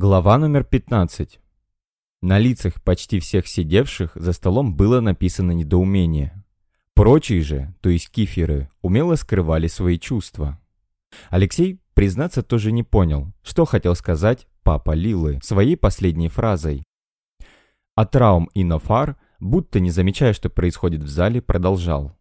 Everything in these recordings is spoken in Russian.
Глава номер 15. На лицах почти всех сидевших за столом было написано недоумение. Прочие же, то есть киферы, умело скрывали свои чувства. Алексей, признаться, тоже не понял, что хотел сказать папа Лилы своей последней фразой. А Траум и Нофар, будто не замечая, что происходит в зале, продолжал.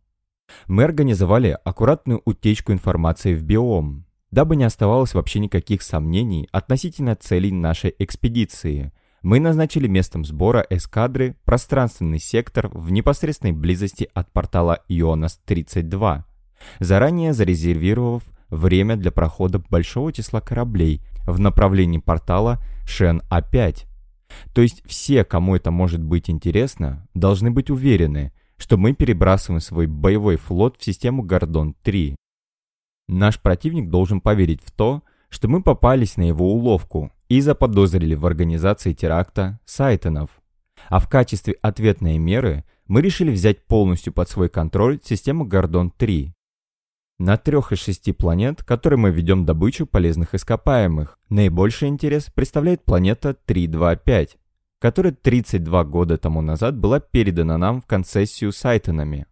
Мы организовали аккуратную утечку информации в биом, Дабы не оставалось вообще никаких сомнений относительно целей нашей экспедиции, мы назначили местом сбора эскадры пространственный сектор в непосредственной близости от портала Ионас-32, заранее зарезервировав время для прохода большого числа кораблей в направлении портала Шен-А5. То есть все, кому это может быть интересно, должны быть уверены, что мы перебрасываем свой боевой флот в систему Гордон-3. Наш противник должен поверить в то, что мы попались на его уловку и заподозрили в организации теракта Сайтонов. А в качестве ответной меры мы решили взять полностью под свой контроль систему Гордон-3. На трех из шести планет, которые мы ведем добычу полезных ископаемых, наибольший интерес представляет планета 325, которая 32 года тому назад была передана нам в концессию Сайтонами.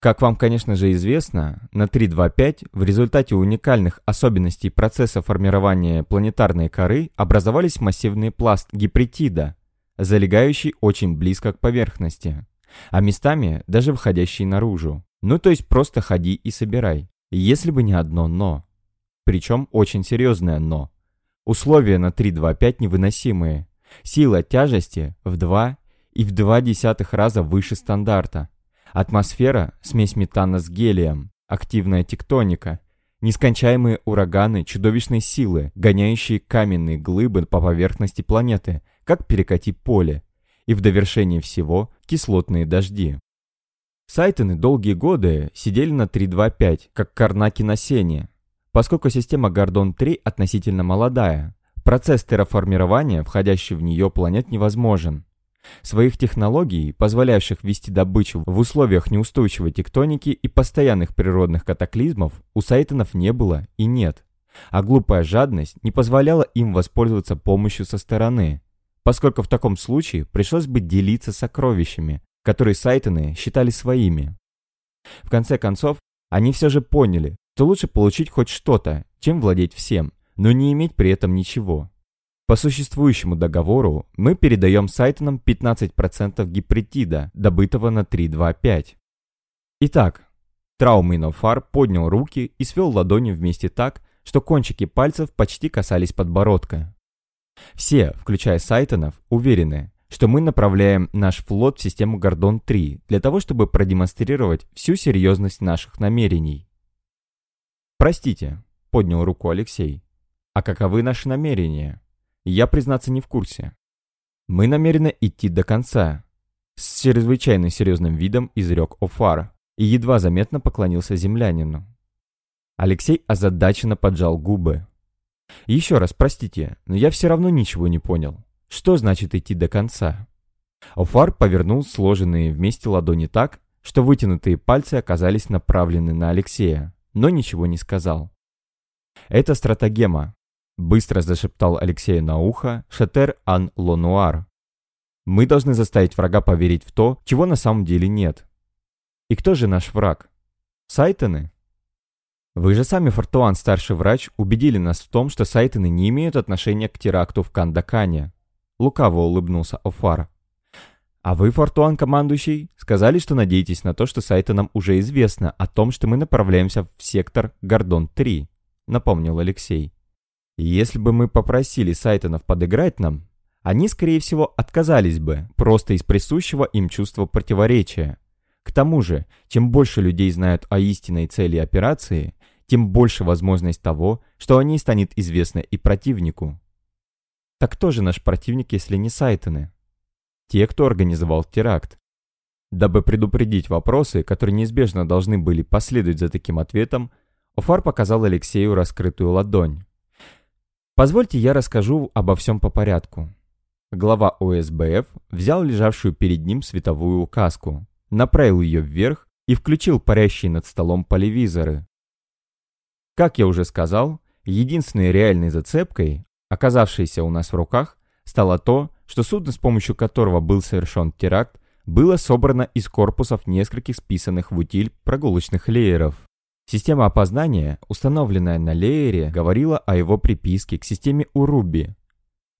Как вам, конечно же, известно, на 3.2.5 в результате уникальных особенностей процесса формирования планетарной коры образовались массивные пласт гипритида, залегающий очень близко к поверхности, а местами даже выходящий наружу. Ну то есть просто ходи и собирай, если бы не одно «но». Причем очень серьезное «но». Условия на 3.2.5 невыносимые. Сила тяжести в 2 и в 2 десятых раза выше стандарта. Атмосфера – смесь метана с гелием, активная тектоника, нескончаемые ураганы чудовищной силы, гоняющие каменные глыбы по поверхности планеты, как перекати поле, и в довершении всего кислотные дожди. Сайтоны долгие годы сидели на 3.2.5, как карнаки на сене. Поскольку система Гордон-3 относительно молодая, процесс терраформирования, входящий в нее планет, невозможен. Своих технологий, позволяющих вести добычу в условиях неустойчивой тектоники и постоянных природных катаклизмов, у Сайтонов не было и нет. А глупая жадность не позволяла им воспользоваться помощью со стороны, поскольку в таком случае пришлось бы делиться сокровищами, которые Сайтоны считали своими. В конце концов, они все же поняли, что лучше получить хоть что-то, чем владеть всем, но не иметь при этом ничего. По существующему договору мы передаем Сайтонам 15% гипретида, добытого на 3.2.5. Итак, Трауминофар поднял руки и свел ладони вместе так, что кончики пальцев почти касались подбородка. Все, включая Сайтонов, уверены, что мы направляем наш флот в систему Гордон-3 для того, чтобы продемонстрировать всю серьезность наших намерений. «Простите», — поднял руку Алексей, — «а каковы наши намерения?» Я, признаться, не в курсе. Мы намерены идти до конца. С чрезвычайно серьезным видом изрек Офар и едва заметно поклонился землянину. Алексей озадаченно поджал губы. «Еще раз, простите, но я все равно ничего не понял. Что значит идти до конца?» Офар повернул сложенные вместе ладони так, что вытянутые пальцы оказались направлены на Алексея, но ничего не сказал. «Это стратагема. Быстро зашептал Алексею на ухо Шатер Ан Лонуар. Мы должны заставить врага поверить в то, чего на самом деле нет. И кто же наш враг? Сайтоны? Вы же сами, Фортуан, старший врач, убедили нас в том, что Сайтоны не имеют отношения к теракту в Кандакане. Лукаво улыбнулся Офар. А вы, Фортуан, командующий, сказали, что надеетесь на то, что Сайтонам уже известно о том, что мы направляемся в сектор Гордон-3, напомнил Алексей. Если бы мы попросили Сайтонов подыграть нам, они, скорее всего, отказались бы, просто из присущего им чувства противоречия. К тому же, чем больше людей знают о истинной цели операции, тем больше возможность того, что о ней станет известно и противнику. Так кто же наш противник, если не Сайтоны? Те, кто организовал теракт. Дабы предупредить вопросы, которые неизбежно должны были последовать за таким ответом, Офар показал Алексею раскрытую ладонь. Позвольте я расскажу обо всем по порядку. Глава ОСБФ взял лежавшую перед ним световую указку, направил ее вверх и включил парящие над столом поливизоры. Как я уже сказал, единственной реальной зацепкой, оказавшееся у нас в руках, стало то, что судно, с помощью которого был совершен теракт, было собрано из корпусов нескольких списанных в утиль прогулочных лееров. Система опознания, установленная на леере, говорила о его приписке к системе Уруби.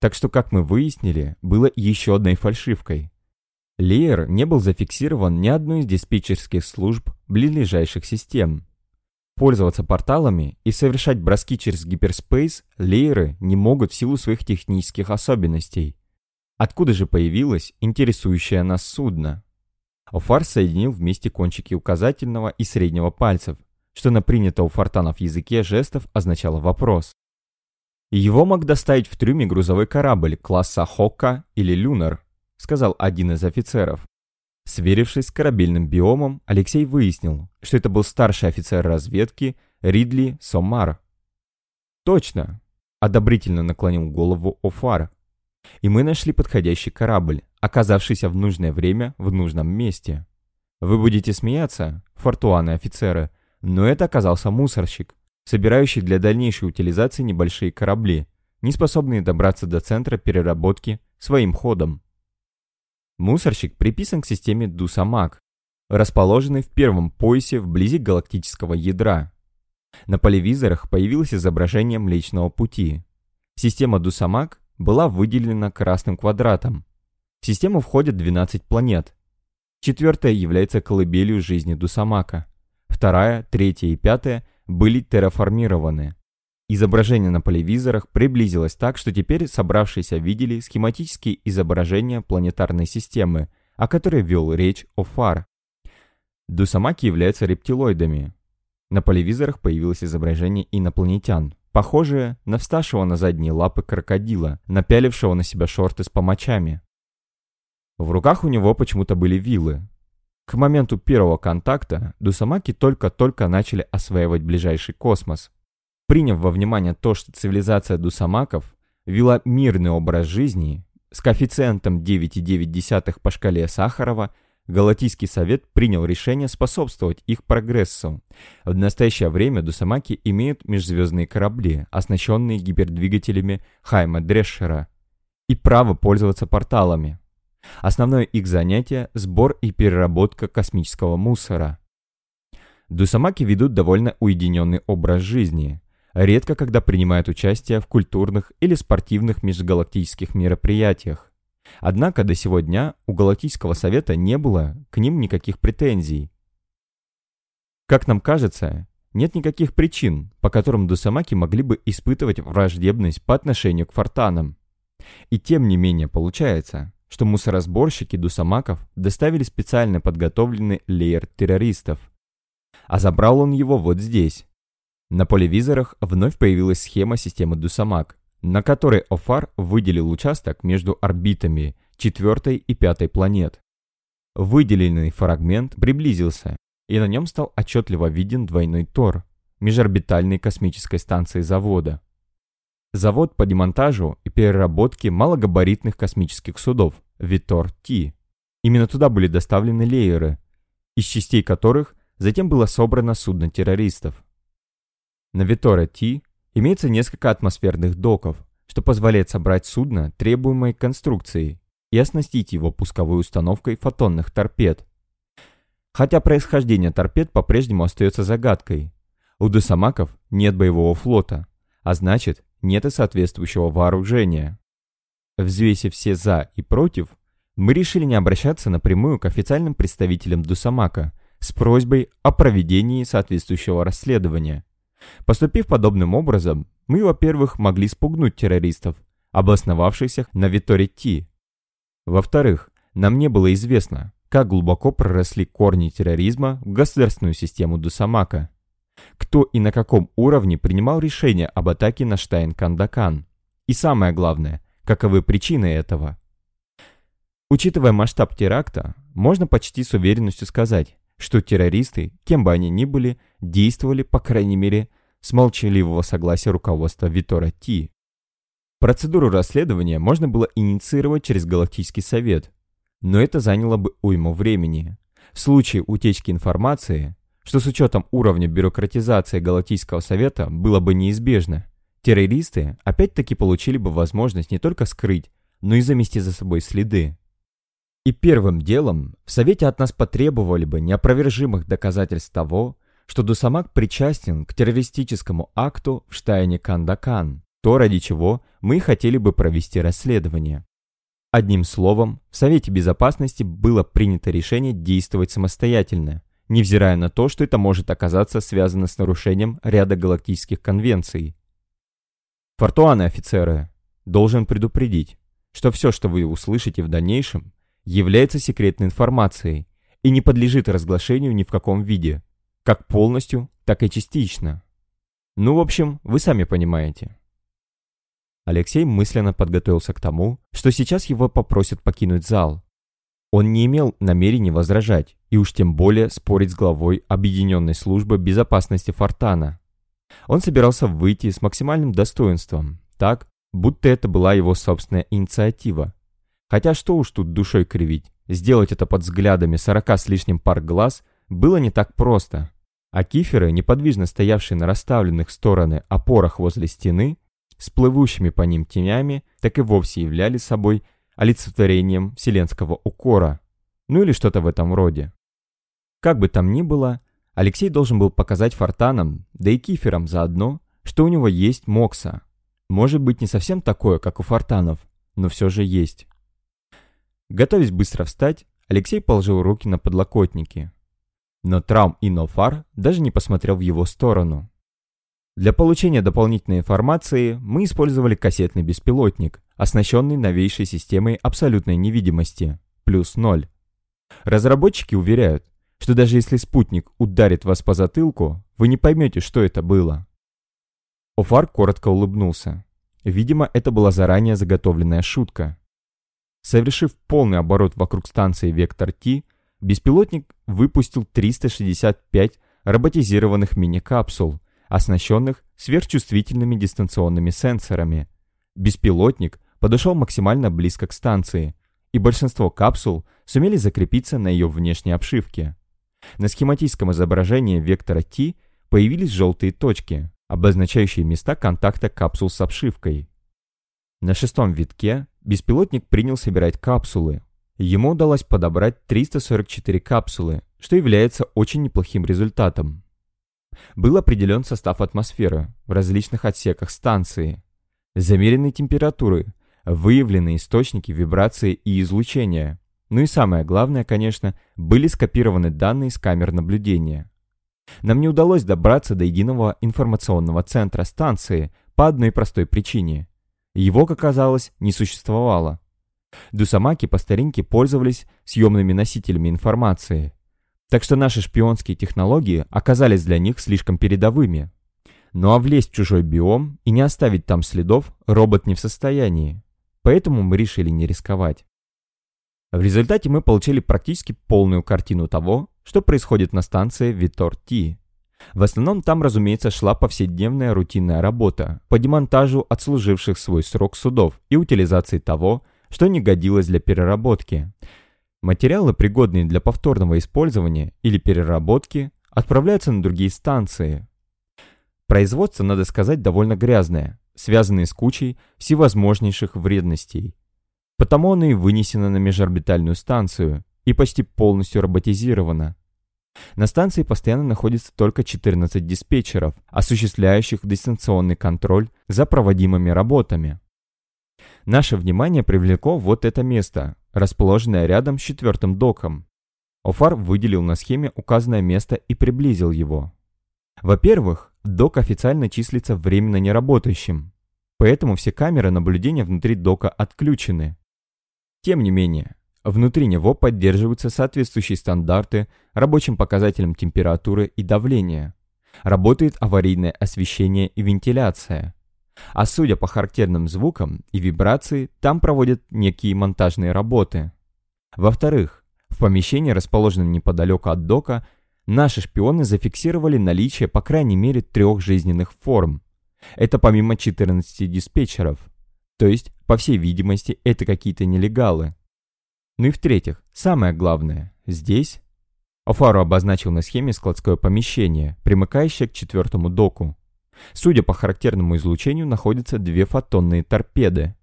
Так что, как мы выяснили, было еще одной фальшивкой. Леер не был зафиксирован ни одной из диспетчерских служб близлежащих систем. Пользоваться порталами и совершать броски через гиперспейс лееры не могут в силу своих технических особенностей. Откуда же появилось интересующее нас судно? Офар соединил вместе кончики указательного и среднего пальцев, что на принято фортанов языке жестов означало вопрос. Его мог доставить в трюме грузовой корабль класса Хокка или Люнар, сказал один из офицеров. Сверившись с корабельным биомом, Алексей выяснил, что это был старший офицер разведки Ридли Сомар. «Точно!» – одобрительно наклонил голову Офар. И мы нашли подходящий корабль, оказавшийся в нужное время в нужном месте. Вы будете смеяться, фортуаны офицеры, но это оказался мусорщик, собирающий для дальнейшей утилизации небольшие корабли, не способные добраться до центра переработки своим ходом. Мусорщик приписан к системе Дусамак, расположенной в первом поясе вблизи галактического ядра. На полевизорах появилось изображение Млечного Пути. Система Дусамак была выделена красным квадратом. В систему входят 12 планет. Четвертая является колыбелью жизни Дусамака. Вторая, третья и пятая были терраформированы. Изображение на полевизорах приблизилось так, что теперь собравшиеся видели схематические изображения планетарной системы, о которой вел речь Офар. Дусамаки являются рептилоидами. На полевизорах появилось изображение инопланетян, похожее на вставшего на задние лапы крокодила, напялившего на себя шорты с помочами. В руках у него почему-то были вилы. К моменту первого контакта Дусамаки только-только начали осваивать ближайший космос. Приняв во внимание то, что цивилизация дусамаков вела мирный образ жизни с коэффициентом 9,9 по шкале Сахарова, Галатийский совет принял решение способствовать их прогрессу. В настоящее время дусамаки имеют межзвездные корабли, оснащенные гипердвигателями Хайма Дрешера, и право пользоваться порталами. Основное их занятие – сбор и переработка космического мусора. Дусамаки ведут довольно уединенный образ жизни – редко когда принимают участие в культурных или спортивных межгалактических мероприятиях. Однако до сего дня у Галактического Совета не было к ним никаких претензий. Как нам кажется, нет никаких причин, по которым Дусамаки могли бы испытывать враждебность по отношению к фортанам. И тем не менее получается, что мусоросборщики Дусамаков доставили специально подготовленный леер террористов. А забрал он его вот здесь, на полевизорах вновь появилась схема системы Дусамак, на которой Офар выделил участок между орбитами четвертой и пятой планет. Выделенный фрагмент приблизился, и на нем стал отчетливо виден двойной Тор межорбитальной космической станции завода. Завод по демонтажу и переработке малогабаритных космических судов Витор-Ти. Именно туда были доставлены лееры, из частей которых затем было собрано судно террористов. На Витора-Ти имеется несколько атмосферных доков, что позволяет собрать судно требуемой конструкции и оснастить его пусковой установкой фотонных торпед. Хотя происхождение торпед по-прежнему остается загадкой. У Досамаков нет боевого флота, а значит, нет и соответствующего вооружения. Взвесив все «за» и «против», мы решили не обращаться напрямую к официальным представителям Дусамака с просьбой о проведении соответствующего расследования. Поступив подобным образом, мы, во-первых, могли спугнуть террористов, обосновавшихся на Виторе-Ти. Во-вторых, нам не было известно, как глубоко проросли корни терроризма в государственную систему Дусамака. Кто и на каком уровне принимал решение об атаке на Штайн-Кандакан. И самое главное, каковы причины этого. Учитывая масштаб теракта, можно почти с уверенностью сказать, что террористы, кем бы они ни были, действовали, по крайней мере, с молчаливого согласия руководства Витора Ти. Процедуру расследования можно было инициировать через Галактический совет, но это заняло бы уйму времени. В случае утечки информации, что с учетом уровня бюрократизации Галактического совета было бы неизбежно, террористы опять-таки получили бы возможность не только скрыть, но и замести за собой следы. И первым делом в Совете от нас потребовали бы неопровержимых доказательств того, что Дусамак причастен к террористическому акту в Штайне Кандакан, то, ради чего мы хотели бы провести расследование. Одним словом, в Совете Безопасности было принято решение действовать самостоятельно, невзирая на то, что это может оказаться связано с нарушением ряда галактических конвенций. Фортуаны, офицеры, должен предупредить, что все, что вы услышите в дальнейшем, является секретной информацией и не подлежит разглашению ни в каком виде, как полностью, так и частично. Ну, в общем, вы сами понимаете. Алексей мысленно подготовился к тому, что сейчас его попросят покинуть зал. Он не имел намерения возражать, и уж тем более спорить с главой Объединенной службы безопасности Фортана. Он собирался выйти с максимальным достоинством, так, будто это была его собственная инициатива. Хотя что уж тут душой кривить, сделать это под взглядами сорока с лишним пар глаз было не так просто. А киферы, неподвижно стоявшие на расставленных стороны опорах возле стены, с плывущими по ним тенями, так и вовсе являли собой олицетворением вселенского укора, ну или что-то в этом роде. Как бы там ни было, Алексей должен был показать фортанам, да и киферам заодно, что у него есть Мокса. Может быть не совсем такое, как у фортанов, но все же есть. Готовясь быстро встать, Алексей положил руки на подлокотники. Но Траум и Нофар даже не посмотрел в его сторону. Для получения дополнительной информации мы использовали кассетный беспилотник, оснащенный новейшей системой абсолютной невидимости, плюс ноль. Разработчики уверяют, что даже если спутник ударит вас по затылку, вы не поймете, что это было. Офар коротко улыбнулся. Видимо, это была заранее заготовленная шутка. Совершив полный оборот вокруг станции Вектор Т, беспилотник выпустил 365 роботизированных мини-капсул – оснащенных сверхчувствительными дистанционными сенсорами. Беспилотник подошел максимально близко к станции, и большинство капсул сумели закрепиться на ее внешней обшивке. На схематическом изображении вектора T появились желтые точки, обозначающие места контакта капсул с обшивкой. На шестом витке беспилотник принял собирать капсулы. Ему удалось подобрать 344 капсулы, что является очень неплохим результатом. Был определен состав атмосферы в различных отсеках станции, замерены температуры, выявлены источники вибрации и излучения. Ну и самое главное, конечно, были скопированы данные с камер наблюдения. Нам не удалось добраться до единого информационного центра станции по одной простой причине. Его, как оказалось, не существовало. Дусамаки по старинке пользовались съемными носителями информации, так что наши шпионские технологии оказались для них слишком передовыми. Ну а влезть в чужой биом и не оставить там следов робот не в состоянии. Поэтому мы решили не рисковать. В результате мы получили практически полную картину того, что происходит на станции Витор-Ти. В основном там, разумеется, шла повседневная рутинная работа по демонтажу отслуживших свой срок судов и утилизации того, что не годилось для переработки. Материалы, пригодные для повторного использования или переработки, отправляются на другие станции. Производство, надо сказать, довольно грязное, связанное с кучей всевозможнейших вредностей. Потому оно и вынесено на межорбитальную станцию и почти полностью роботизировано. На станции постоянно находится только 14 диспетчеров, осуществляющих дистанционный контроль за проводимыми работами. Наше внимание привлекло вот это место, расположенное рядом с четвертым доком. Офар выделил на схеме указанное место и приблизил его. Во-первых, док официально числится временно неработающим, поэтому все камеры наблюдения внутри дока отключены. Тем не менее, внутри него поддерживаются соответствующие стандарты рабочим показателям температуры и давления. Работает аварийное освещение и вентиляция. А судя по характерным звукам и вибрации, там проводят некие монтажные работы. Во-вторых, в помещении, расположенном неподалеку от дока, наши шпионы зафиксировали наличие по крайней мере трех жизненных форм. Это помимо 14 диспетчеров. То есть, по всей видимости, это какие-то нелегалы. Ну и в-третьих, самое главное, здесь... Офару обозначил на схеме складское помещение, примыкающее к четвертому доку. Судя по характерному излучению, находятся две фотонные торпеды.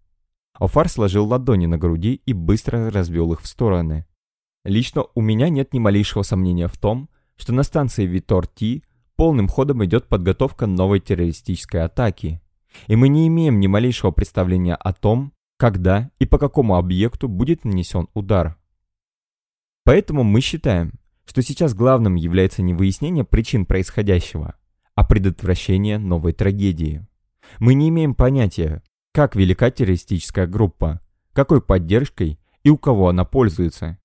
Офар сложил ладони на груди и быстро развел их в стороны. Лично у меня нет ни малейшего сомнения в том, что на станции Витор-Ти полным ходом идет подготовка новой террористической атаки. И мы не имеем ни малейшего представления о том, когда и по какому объекту будет нанесен удар. Поэтому мы считаем, что сейчас главным является не выяснение причин происходящего, а предотвращение новой трагедии. Мы не имеем понятия, как велика террористическая группа, какой поддержкой и у кого она пользуется.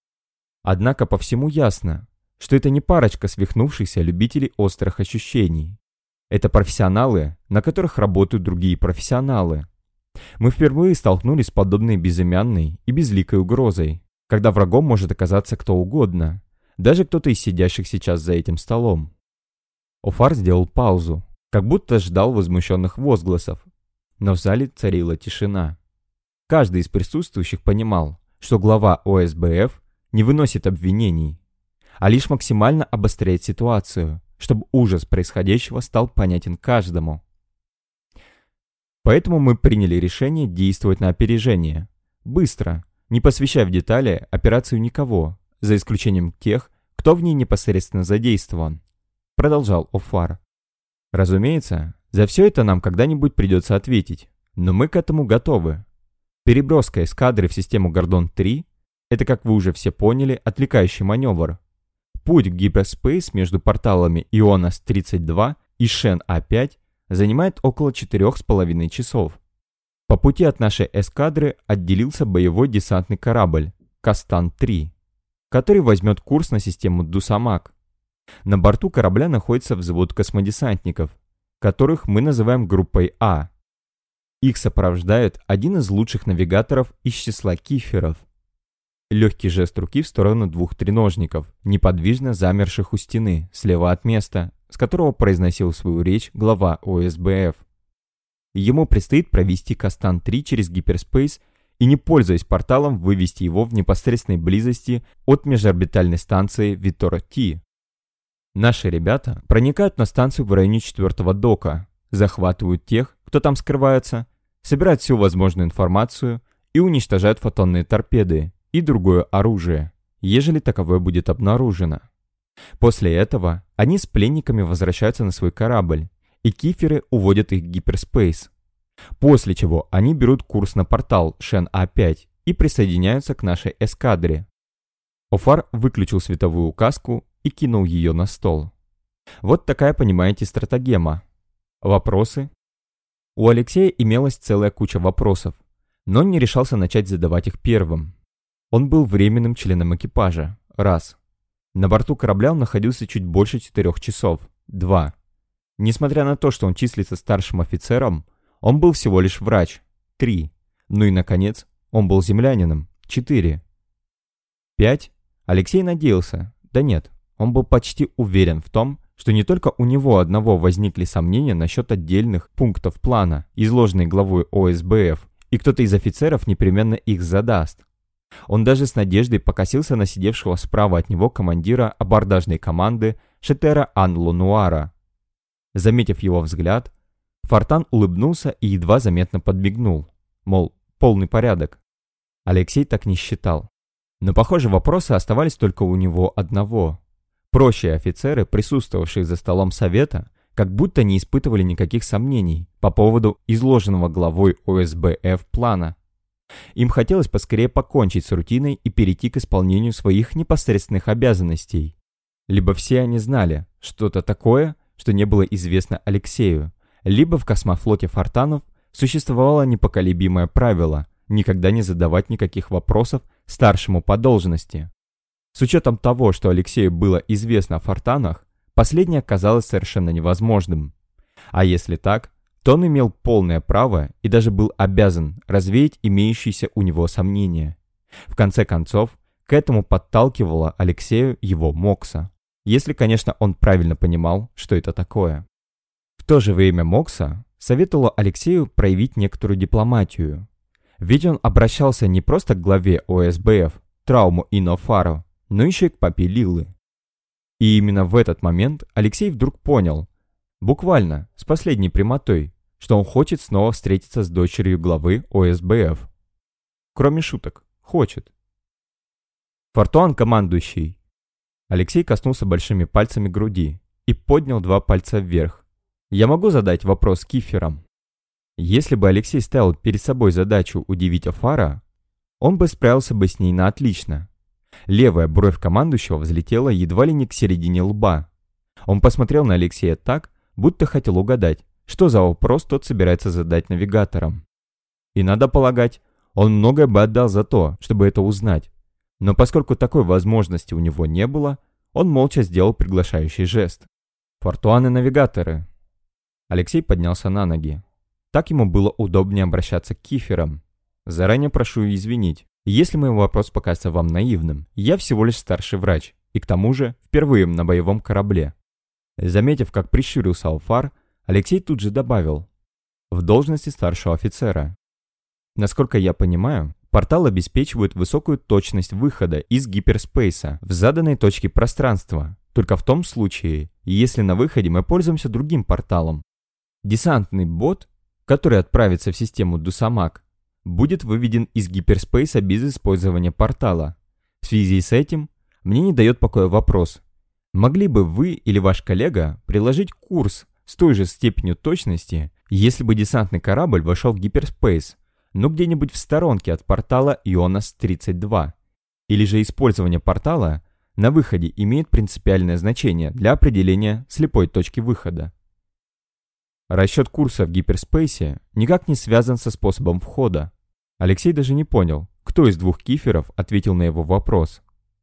Однако по всему ясно, что это не парочка свихнувшихся любителей острых ощущений. Это профессионалы, на которых работают другие профессионалы. Мы впервые столкнулись с подобной безымянной и безликой угрозой, когда врагом может оказаться кто угодно, даже кто-то из сидящих сейчас за этим столом. Офар сделал паузу, как будто ждал возмущенных возгласов, но в зале царила тишина. Каждый из присутствующих понимал, что глава ОСБФ не выносит обвинений, а лишь максимально обостряет ситуацию, чтобы ужас происходящего стал понятен каждому. Поэтому мы приняли решение действовать на опережение, быстро, не посвящая в детали операцию никого, за исключением тех, кто в ней непосредственно задействован, продолжал Офар. Разумеется, за все это нам когда-нибудь придется ответить, но мы к этому готовы. Переброска эскадры в систему Гордон-3 – это, как вы уже все поняли, отвлекающий маневр. Путь в гиперспейс между порталами Ионас-32 и Шен-А5 занимает около 4,5 часов. По пути от нашей эскадры отделился боевой десантный корабль «Кастан-3», который возьмет курс на систему Дусамак. На борту корабля находится взвод космодесантников, которых мы называем группой А. Их сопровождает один из лучших навигаторов из числа киферов. Легкий жест руки в сторону двух треножников, неподвижно замерших у стены, слева от места, с которого произносил свою речь глава ОСБФ. Ему предстоит провести Кастан-3 через гиперспейс и, не пользуясь порталом, вывести его в непосредственной близости от межорбитальной станции Витора-Ти. Наши ребята проникают на станцию в районе четвертого дока, захватывают тех, кто там скрывается, собирают всю возможную информацию и уничтожают фотонные торпеды и другое оружие, ежели таковое будет обнаружено. После этого они с пленниками возвращаются на свой корабль, и киферы уводят их в гиперспейс, После чего они берут курс на портал Шен-А5 и присоединяются к нашей эскадре. Офар выключил световую указку и кинул ее на стол. Вот такая, понимаете, стратегема. Вопросы? У Алексея имелась целая куча вопросов, но он не решался начать задавать их первым. Он был временным членом экипажа. Раз. На борту корабля он находился чуть больше четырех часов. Два. Несмотря на то, что он числится старшим офицером, он был всего лишь врач. Три. Ну и, наконец, он был землянином. Четыре. Пять. Алексей надеялся. Да нет, он был почти уверен в том, что не только у него одного возникли сомнения насчет отдельных пунктов плана, изложенной главой ОСБФ, и кто-то из офицеров непременно их задаст. Он даже с надеждой покосился на сидевшего справа от него командира абордажной команды Шетера Анлу Нуара. Заметив его взгляд, Фортан улыбнулся и едва заметно подбегнул. Мол, полный порядок. Алексей так не считал. Но, похоже, вопросы оставались только у него одного. Прочие офицеры, присутствовавшие за столом совета, как будто не испытывали никаких сомнений по поводу изложенного главой ОСБФ плана. Им хотелось поскорее покончить с рутиной и перейти к исполнению своих непосредственных обязанностей. Либо все они знали что-то такое, что не было известно Алексею, либо в космофлоте Фортанов существовало непоколебимое правило никогда не задавать никаких вопросов старшему по должности. С учетом того, что Алексею было известно о Фортанах, последнее казалось совершенно невозможным. А если так, то он имел полное право и даже был обязан развеять имеющиеся у него сомнения. В конце концов, к этому подталкивала Алексею его Мокса. Если, конечно, он правильно понимал, что это такое. В то же время Мокса советовала Алексею проявить некоторую дипломатию. Ведь он обращался не просто к главе ОСБФ, Трауму и Нофару, но еще и к папе Лилы. И именно в этот момент Алексей вдруг понял, Буквально, с последней прямотой, что он хочет снова встретиться с дочерью главы ОСБФ. Кроме шуток, хочет. Фортуан командующий. Алексей коснулся большими пальцами груди и поднял два пальца вверх. Я могу задать вопрос киферам? Если бы Алексей ставил перед собой задачу удивить Афара, он бы справился бы с ней на отлично. Левая бровь командующего взлетела едва ли не к середине лба. Он посмотрел на Алексея так, будто хотел угадать, что за вопрос тот собирается задать навигаторам. И надо полагать, он многое бы отдал за то, чтобы это узнать. Но поскольку такой возможности у него не было, он молча сделал приглашающий жест. «Фортуаны-навигаторы». Алексей поднялся на ноги. Так ему было удобнее обращаться к киферам. Заранее прошу извинить, если мой вопрос покажется вам наивным. Я всего лишь старший врач, и к тому же впервые на боевом корабле. Заметив, как прищурился Алфар, Алексей тут же добавил. В должности старшего офицера. Насколько я понимаю, портал обеспечивает высокую точность выхода из гиперспейса в заданной точке пространства, только в том случае, если на выходе мы пользуемся другим порталом. Десантный бот который отправится в систему Дусамак, будет выведен из гиперспейса без использования портала. В связи с этим мне не дает покоя вопрос. Могли бы вы или ваш коллега приложить курс с той же степенью точности, если бы десантный корабль вошел в гиперспейс, но где-нибудь в сторонке от портала Ионас-32? Или же использование портала на выходе имеет принципиальное значение для определения слепой точки выхода? Расчет курса в гиперспейсе никак не связан со способом входа. Алексей даже не понял, кто из двух киферов ответил на его вопрос.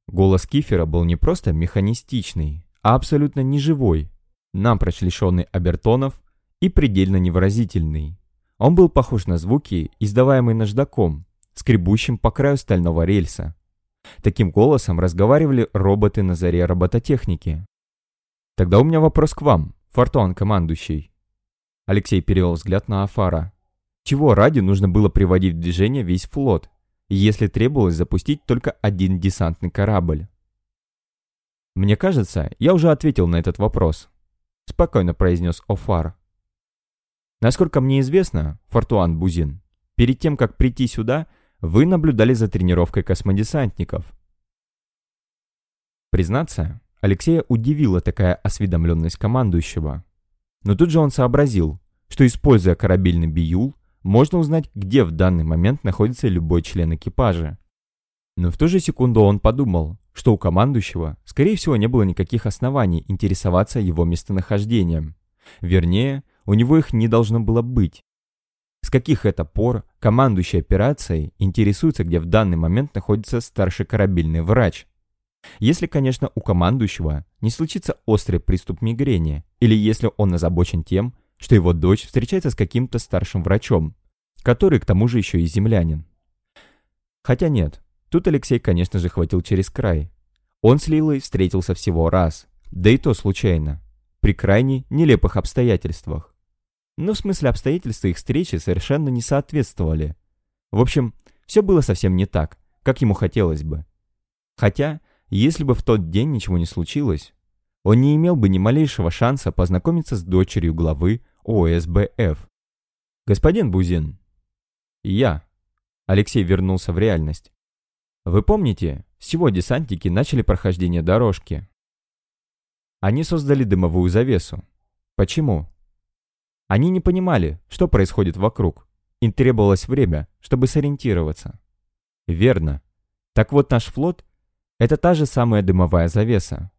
Голос кифера был не просто механистичный, а абсолютно неживой, напрочь лишенный обертонов и предельно невыразительный. Он был похож на звуки, издаваемые наждаком, скребущим по краю стального рельса. Таким голосом разговаривали роботы на заре робототехники. Тогда у меня вопрос к вам, Фортуан командующий. Алексей перевел взгляд на Афара. Чего ради нужно было приводить в движение весь флот, если требовалось запустить только один десантный корабль? «Мне кажется, я уже ответил на этот вопрос», — спокойно произнес Офар. «Насколько мне известно, Фортуан Бузин, перед тем, как прийти сюда, вы наблюдали за тренировкой космодесантников». Признаться, Алексея удивила такая осведомленность командующего. Но тут же он сообразил, что, используя корабельный биюл, можно узнать, где в данный момент находится любой член экипажа. Но в ту же секунду он подумал, что у командующего, скорее всего, не было никаких оснований интересоваться его местонахождением. Вернее, у него их не должно было быть. С каких это пор командующий операцией интересуется, где в данный момент находится старший корабельный врач? Если, конечно, у командующего не случится острый приступ мигрени, или если он озабочен тем, что его дочь встречается с каким-то старшим врачом, который к тому же еще и землянин. Хотя нет, тут Алексей, конечно же, хватил через край. Он с Лилой встретился всего раз, да и то случайно, при крайне нелепых обстоятельствах. Но в смысле обстоятельства их встречи совершенно не соответствовали. В общем, все было совсем не так, как ему хотелось бы. Хотя если бы в тот день ничего не случилось, он не имел бы ни малейшего шанса познакомиться с дочерью главы ОСБФ. «Господин Бузин». «Я». Алексей вернулся в реальность. «Вы помните, с чего десантники начали прохождение дорожки?» Они создали дымовую завесу. Почему? Они не понимали, что происходит вокруг. Им требовалось время, чтобы сориентироваться. Верно. Так вот наш флот это та же самая дымовая завеса.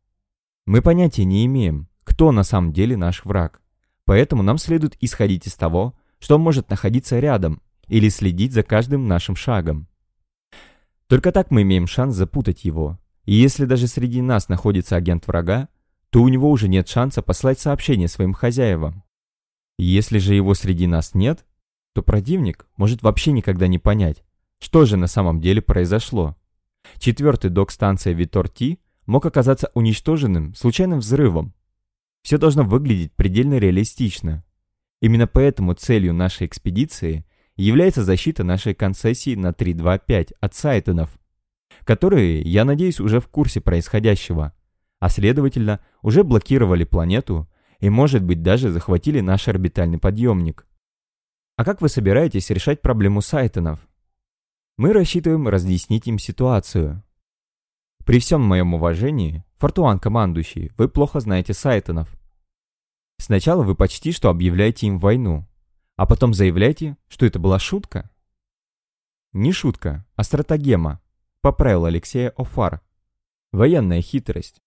Мы понятия не имеем, кто на самом деле наш враг. Поэтому нам следует исходить из того, что он может находиться рядом или следить за каждым нашим шагом. Только так мы имеем шанс запутать его. И если даже среди нас находится агент врага, то у него уже нет шанса послать сообщение своим хозяевам. Если же его среди нас нет, то противник может вообще никогда не понять, что же на самом деле произошло. Четвертый док станции Витор-Ти мог оказаться уничтоженным случайным взрывом. Все должно выглядеть предельно реалистично. Именно поэтому целью нашей экспедиции является защита нашей концессии на 325 от Сайтонов, которые, я надеюсь, уже в курсе происходящего, а следовательно, уже блокировали планету и, может быть, даже захватили наш орбитальный подъемник. А как вы собираетесь решать проблему Сайтонов? Мы рассчитываем разъяснить им ситуацию. При всем моем уважении, Фортуан командующий, вы плохо знаете Сайтонов. Сначала вы почти что объявляете им войну, а потом заявляете, что это была шутка. Не шутка, а стратагема, поправил Алексея Офар. Военная хитрость.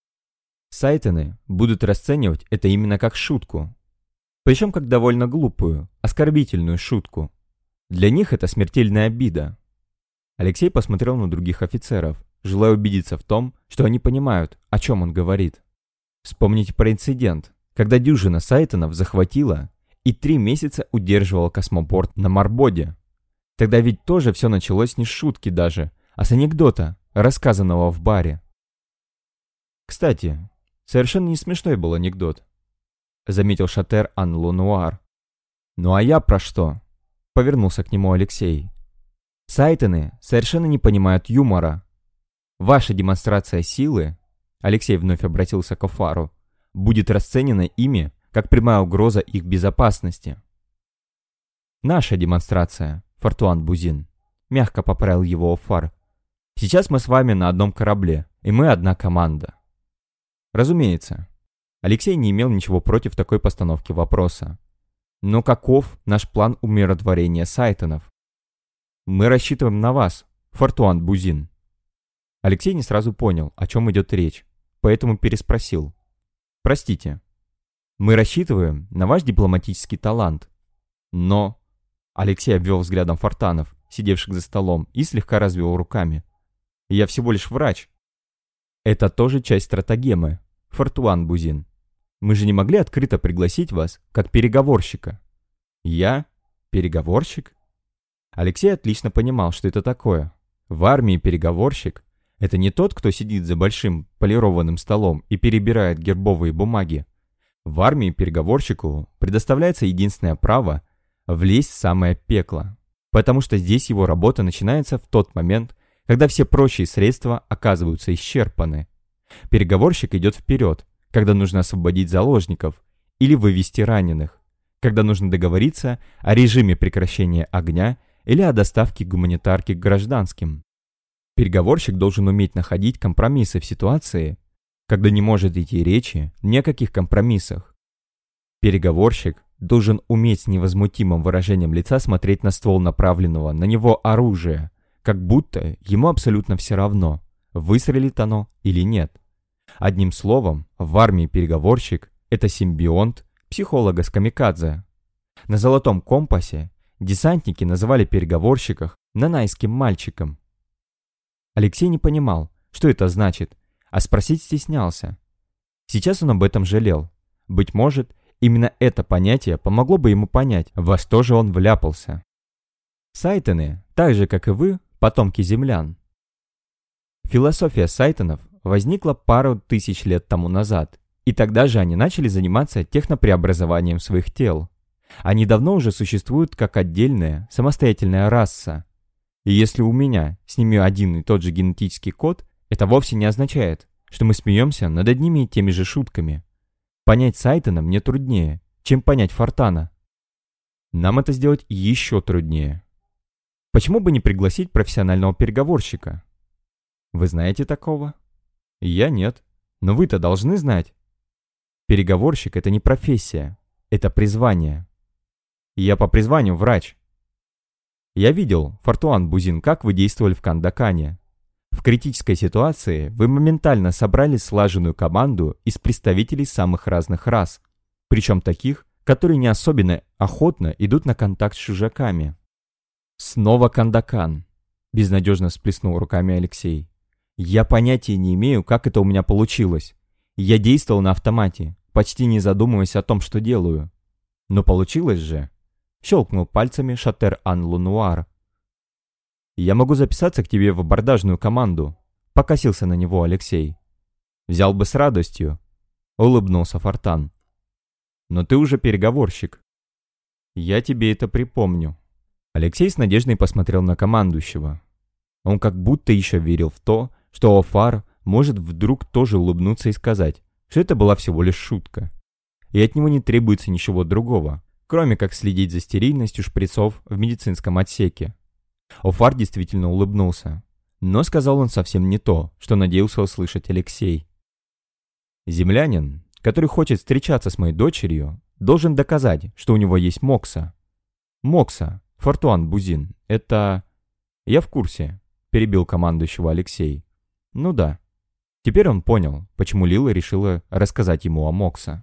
Сайтоны будут расценивать это именно как шутку. Причем как довольно глупую, оскорбительную шутку. Для них это смертельная обида. Алексей посмотрел на других офицеров, желая убедиться в том, что они понимают, о чем он говорит. Вспомните про инцидент, когда дюжина Сайтонов захватила и три месяца удерживала космопорт на Марбоде. Тогда ведь тоже все началось не с шутки даже, а с анекдота, рассказанного в баре. Кстати, совершенно не смешной был анекдот, заметил Шатер Ан Лунуар. Ну а я про что? Повернулся к нему Алексей. Сайтоны совершенно не понимают юмора. Ваша демонстрация силы, Алексей вновь обратился к Офару, будет расценена ими как прямая угроза их безопасности. Наша демонстрация, Фортуан Бузин, мягко поправил его Офар. Сейчас мы с вами на одном корабле, и мы одна команда. Разумеется, Алексей не имел ничего против такой постановки вопроса. Но каков наш план умиротворения Сайтонов? Мы рассчитываем на вас, Фортуан Бузин. Алексей не сразу понял, о чем идет речь, поэтому переспросил. Простите. Мы рассчитываем на ваш дипломатический талант. Но... Алексей обвел взглядом Фортанов, сидевших за столом, и слегка развел руками. Я всего лишь врач. Это тоже часть стратагемы, Фортуан Бузин. Мы же не могли открыто пригласить вас, как переговорщика. Я? Переговорщик? Алексей отлично понимал, что это такое. В армии переговорщик – это не тот, кто сидит за большим полированным столом и перебирает гербовые бумаги. В армии переговорщику предоставляется единственное право влезть в самое пекло, потому что здесь его работа начинается в тот момент, когда все прочие средства оказываются исчерпаны. Переговорщик идет вперед, когда нужно освободить заложников или вывести раненых, когда нужно договориться о режиме прекращения огня или о доставке гуманитарки к гражданским. Переговорщик должен уметь находить компромиссы в ситуации, когда не может идти речи ни о каких компромиссах. Переговорщик должен уметь с невозмутимым выражением лица смотреть на ствол направленного на него оружия, как будто ему абсолютно все равно, выстрелит оно или нет. Одним словом, в армии переговорщик – это симбионт психолога с камикадзе. На золотом компасе Десантники называли переговорщиков нанайским мальчиком. Алексей не понимал, что это значит, а спросить стеснялся. Сейчас он об этом жалел. Быть может, именно это понятие помогло бы ему понять, во что же он вляпался. Сайтоны, так же как и вы, потомки землян. Философия сайтонов возникла пару тысяч лет тому назад, и тогда же они начали заниматься технопреобразованием своих тел. Они давно уже существуют как отдельная, самостоятельная раса. И если у меня с ними один и тот же генетический код, это вовсе не означает, что мы смеемся над одними и теми же шутками. Понять Сайтона мне труднее, чем понять Фортана. Нам это сделать еще труднее. Почему бы не пригласить профессионального переговорщика? Вы знаете такого? Я нет. Но вы-то должны знать. Переговорщик — это не профессия, это призвание. Я по призванию врач. Я видел, Фортуан Бузин, как вы действовали в Кандакане. В критической ситуации вы моментально собрали слаженную команду из представителей самых разных рас, причем таких, которые не особенно охотно идут на контакт с чужаками. Снова Кандакан. Безнадежно всплеснул руками Алексей. Я понятия не имею, как это у меня получилось. Я действовал на автомате, почти не задумываясь о том, что делаю. Но получилось же. Щелкнул пальцами Шатер Ан Лунуар. «Я могу записаться к тебе в абордажную команду», — покосился на него Алексей. «Взял бы с радостью», — улыбнулся Фортан. «Но ты уже переговорщик». «Я тебе это припомню». Алексей с надеждой посмотрел на командующего. Он как будто еще верил в то, что Офар может вдруг тоже улыбнуться и сказать, что это была всего лишь шутка. и от него не требуется ничего другого, кроме как следить за стерильностью шприцов в медицинском отсеке. Офар действительно улыбнулся. Но сказал он совсем не то, что надеялся услышать Алексей. Землянин, который хочет встречаться с моей дочерью, должен доказать, что у него есть Мокса. Мокса, Фортуан Бузин, это... Я в курсе, перебил командующего Алексей. Ну да. Теперь он понял, почему Лила решила рассказать ему о Мокса.